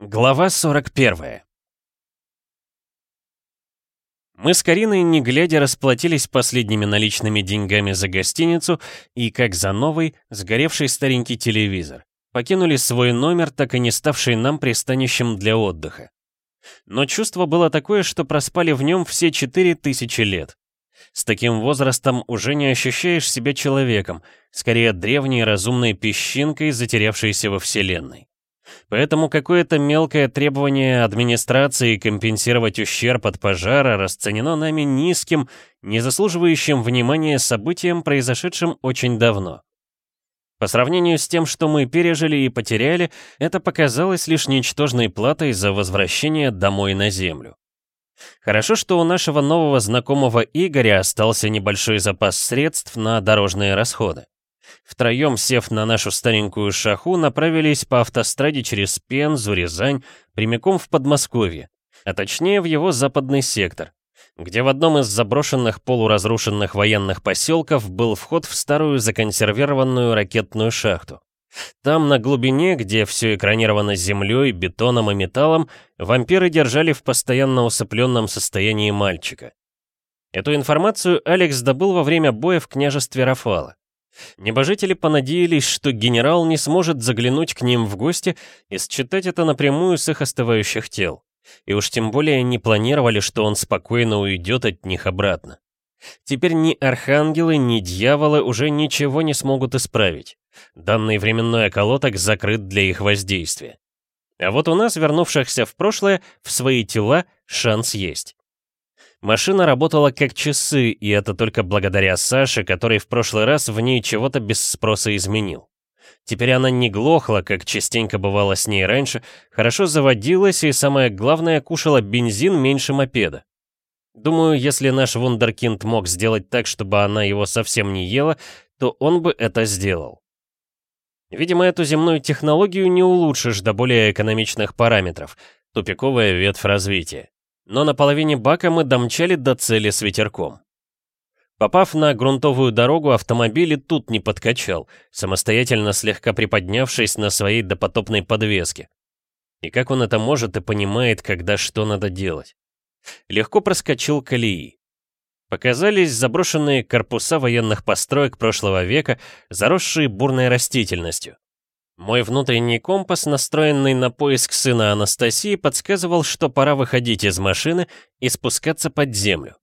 Глава 41 Мы с Кариной, не глядя, расплатились последними наличными деньгами за гостиницу и, как за новый, сгоревший старенький телевизор. Покинули свой номер, так и не ставший нам пристанищем для отдыха. Но чувство было такое, что проспали в нем все четыре тысячи лет. С таким возрастом уже не ощущаешь себя человеком, скорее древней разумной песчинкой, затерявшейся во Вселенной. Поэтому какое-то мелкое требование администрации компенсировать ущерб от пожара расценено нами низким, не заслуживающим внимания событием, произошедшим очень давно. По сравнению с тем, что мы пережили и потеряли, это показалось лишь ничтожной платой за возвращение домой на Землю. Хорошо, что у нашего нового знакомого Игоря остался небольшой запас средств на дорожные расходы. Втроем, сев на нашу старенькую шаху, направились по автостраде через Пензу, Рязань, прямиком в Подмосковье, а точнее в его западный сектор, где в одном из заброшенных полуразрушенных военных поселков был вход в старую законсервированную ракетную шахту. Там, на глубине, где все экранировано землей, бетоном и металлом, вампиры держали в постоянно усыпленном состоянии мальчика. Эту информацию Алекс добыл во время боя в княжестве Рафала. Небожители понадеялись, что генерал не сможет заглянуть к ним в гости и считать это напрямую с их остывающих тел. И уж тем более не планировали, что он спокойно уйдет от них обратно. Теперь ни архангелы, ни дьяволы уже ничего не смогут исправить. Данный временной околоток закрыт для их воздействия. А вот у нас, вернувшихся в прошлое, в свои тела, шанс есть. Машина работала как часы, и это только благодаря Саше, который в прошлый раз в ней чего-то без спроса изменил. Теперь она не глохла, как частенько бывало с ней раньше, хорошо заводилась и, самое главное, кушала бензин меньше мопеда. Думаю, если наш вундеркинд мог сделать так, чтобы она его совсем не ела, то он бы это сделал. Видимо, эту земную технологию не улучшишь до более экономичных параметров. Тупиковая ветвь развития но на половине бака мы домчали до цели с ветерком. Попав на грунтовую дорогу, автомобиль и тут не подкачал, самостоятельно слегка приподнявшись на своей допотопной подвеске. И как он это может и понимает, когда что надо делать. Легко проскочил колеи. Показались заброшенные корпуса военных построек прошлого века, заросшие бурной растительностью. Мой внутренний компас, настроенный на поиск сына Анастасии, подсказывал, что пора выходить из машины и спускаться под землю.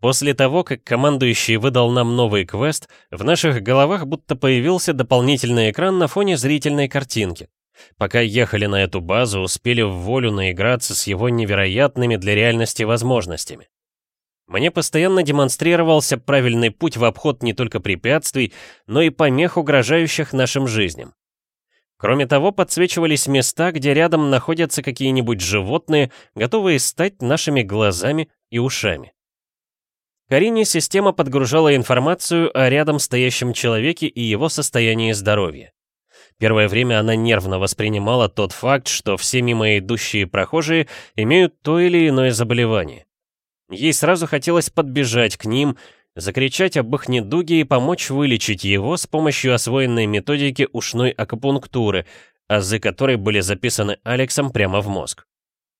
После того, как командующий выдал нам новый квест, в наших головах будто появился дополнительный экран на фоне зрительной картинки. Пока ехали на эту базу, успели в волю наиграться с его невероятными для реальности возможностями. Мне постоянно демонстрировался правильный путь в обход не только препятствий, но и помех, угрожающих нашим жизням. Кроме того, подсвечивались места, где рядом находятся какие-нибудь животные, готовые стать нашими глазами и ушами. Карине система подгружала информацию о рядом стоящем человеке и его состоянии здоровья. Первое время она нервно воспринимала тот факт, что все мимо идущие прохожие имеют то или иное заболевание. Ей сразу хотелось подбежать к ним, закричать об их недуге и помочь вылечить его с помощью освоенной методики ушной акупунктуры, азы которой были записаны Алексом прямо в мозг.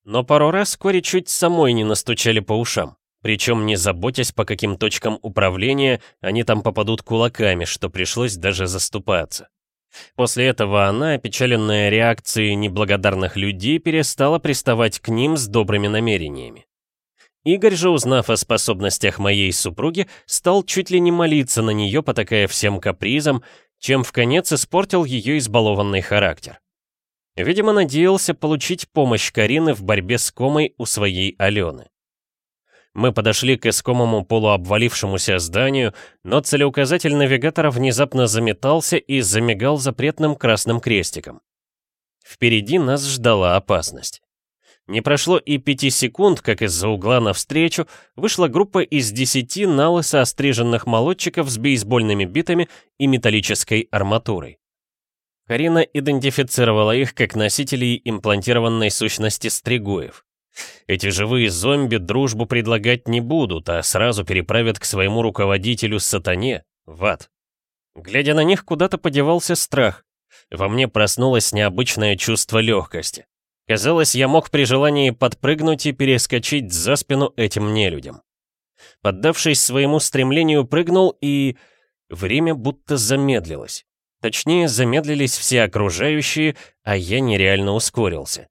Но пару раз Кори чуть самой не настучали по ушам, причем не заботясь, по каким точкам управления они там попадут кулаками, что пришлось даже заступаться. После этого она, опечаленная реакцией неблагодарных людей, перестала приставать к ним с добрыми намерениями. Игорь же, узнав о способностях моей супруги, стал чуть ли не молиться на нее, потакая всем капризам, чем в конец испортил ее избалованный характер. Видимо, надеялся получить помощь Карины в борьбе с комой у своей Алены. Мы подошли к искомому полуобвалившемуся зданию, но целеуказатель навигатора внезапно заметался и замигал запретным красным крестиком. Впереди нас ждала опасность. Не прошло и пяти секунд, как из-за угла навстречу вышла группа из десяти налысо остриженных молодчиков с бейсбольными битами и металлической арматурой. Карина идентифицировала их как носителей имплантированной сущности стригуев. Эти живые зомби дружбу предлагать не будут, а сразу переправят к своему руководителю сатане, в ад. Глядя на них, куда-то подевался страх. Во мне проснулось необычное чувство легкости. Казалось, я мог при желании подпрыгнуть и перескочить за спину этим нелюдям. Поддавшись своему стремлению, прыгнул и... Время будто замедлилось. Точнее, замедлились все окружающие, а я нереально ускорился.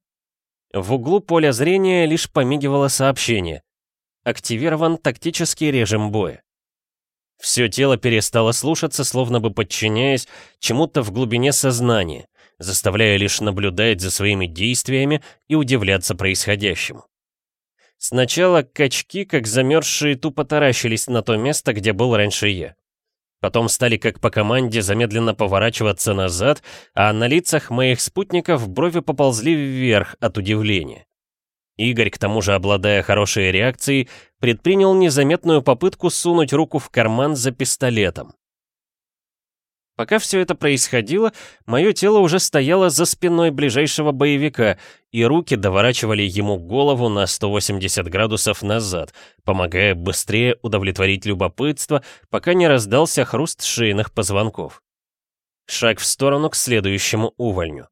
В углу поля зрения лишь помигивало сообщение. Активирован тактический режим боя. Все тело перестало слушаться, словно бы подчиняясь чему-то в глубине сознания, заставляя лишь наблюдать за своими действиями и удивляться происходящему. Сначала качки, как замерзшие, тупо таращились на то место, где был раньше я. Потом стали как по команде замедленно поворачиваться назад, а на лицах моих спутников брови поползли вверх от удивления. Игорь, к тому же обладая хорошей реакцией, предпринял незаметную попытку сунуть руку в карман за пистолетом. Пока все это происходило, мое тело уже стояло за спиной ближайшего боевика, и руки доворачивали ему голову на 180 градусов назад, помогая быстрее удовлетворить любопытство, пока не раздался хруст шейных позвонков. Шаг в сторону к следующему увольню.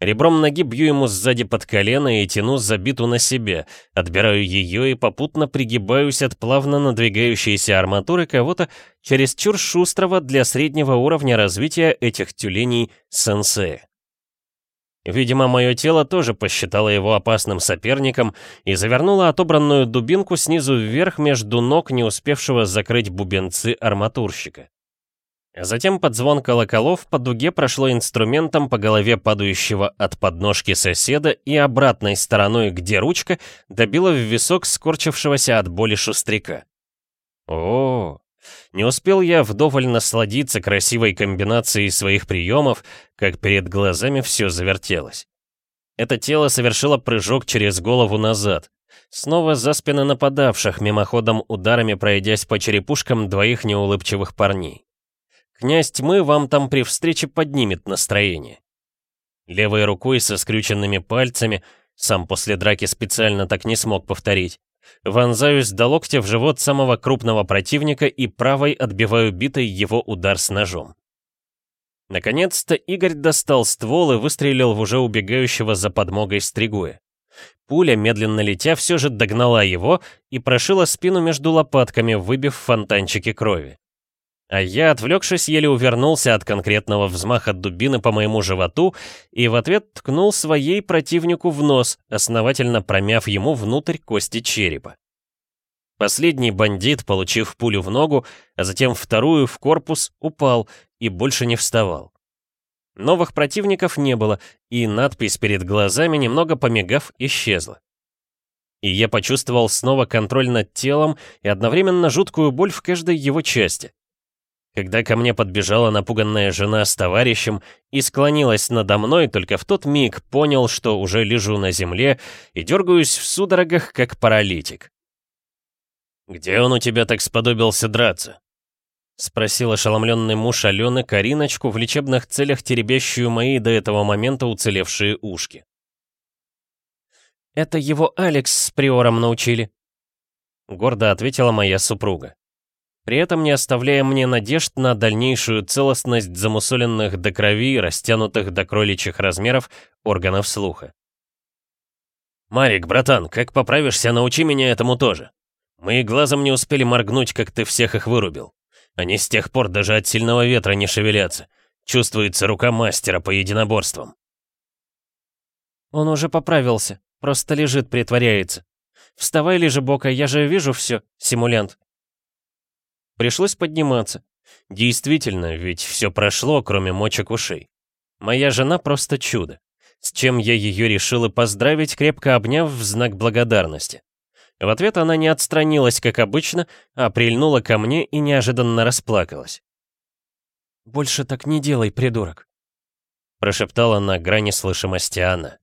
Ребром ноги бью ему сзади под колено и тяну забиту на себе, отбираю ее и попутно пригибаюсь от плавно надвигающейся арматуры кого-то чересчур шустрого для среднего уровня развития этих тюленей сенсея. Видимо, мое тело тоже посчитало его опасным соперником и завернуло отобранную дубинку снизу вверх между ног не успевшего закрыть бубенцы арматурщика. Затем под звон колоколов по дуге прошло инструментом по голове падающего от подножки соседа и обратной стороной, где ручка, добила в висок скорчившегося от боли шустряка. О, не успел я вдоволь насладиться красивой комбинацией своих приемов, как перед глазами все завертелось. Это тело совершило прыжок через голову назад, снова за спины нападавших, мимоходом ударами пройдясь по черепушкам двоих неулыбчивых парней. Князь тьмы вам там при встрече поднимет настроение. Левой рукой со скрюченными пальцами, сам после драки специально так не смог повторить, вонзаюсь до локтя в живот самого крупного противника и правой отбиваю битой его удар с ножом. Наконец-то Игорь достал ствол и выстрелил в уже убегающего за подмогой стригуя. Пуля, медленно летя, все же догнала его и прошила спину между лопатками, выбив фонтанчики крови. А я, отвлекшись, еле увернулся от конкретного взмаха дубины по моему животу и в ответ ткнул своей противнику в нос, основательно промяв ему внутрь кости черепа. Последний бандит, получив пулю в ногу, а затем вторую в корпус, упал и больше не вставал. Новых противников не было, и надпись перед глазами, немного помигав, исчезла. И я почувствовал снова контроль над телом и одновременно жуткую боль в каждой его части. Когда ко мне подбежала напуганная жена с товарищем и склонилась надо мной, только в тот миг понял, что уже лежу на земле и дергаюсь в судорогах, как паралитик. «Где он у тебя так сподобился драться?» — спросил ошеломленный муж Алены Кариночку в лечебных целях, теребящую мои до этого момента уцелевшие ушки. «Это его Алекс с приором научили», — гордо ответила моя супруга при этом не оставляя мне надежд на дальнейшую целостность замусоленных до крови растянутых до кроличьих размеров органов слуха. «Марик, братан, как поправишься, научи меня этому тоже. Мы и глазом не успели моргнуть, как ты всех их вырубил. Они с тех пор даже от сильного ветра не шевелятся. Чувствуется рука мастера по единоборствам». «Он уже поправился, просто лежит, притворяется. Вставай, лежи бока, я же вижу все, симулянт». Пришлось подниматься. Действительно, ведь все прошло, кроме мочек ушей. Моя жена просто чудо. С чем я ее решил и поздравить, крепко обняв в знак благодарности. В ответ она не отстранилась, как обычно, а прильнула ко мне и неожиданно расплакалась. «Больше так не делай, придурок», прошептала на грани слышимости она.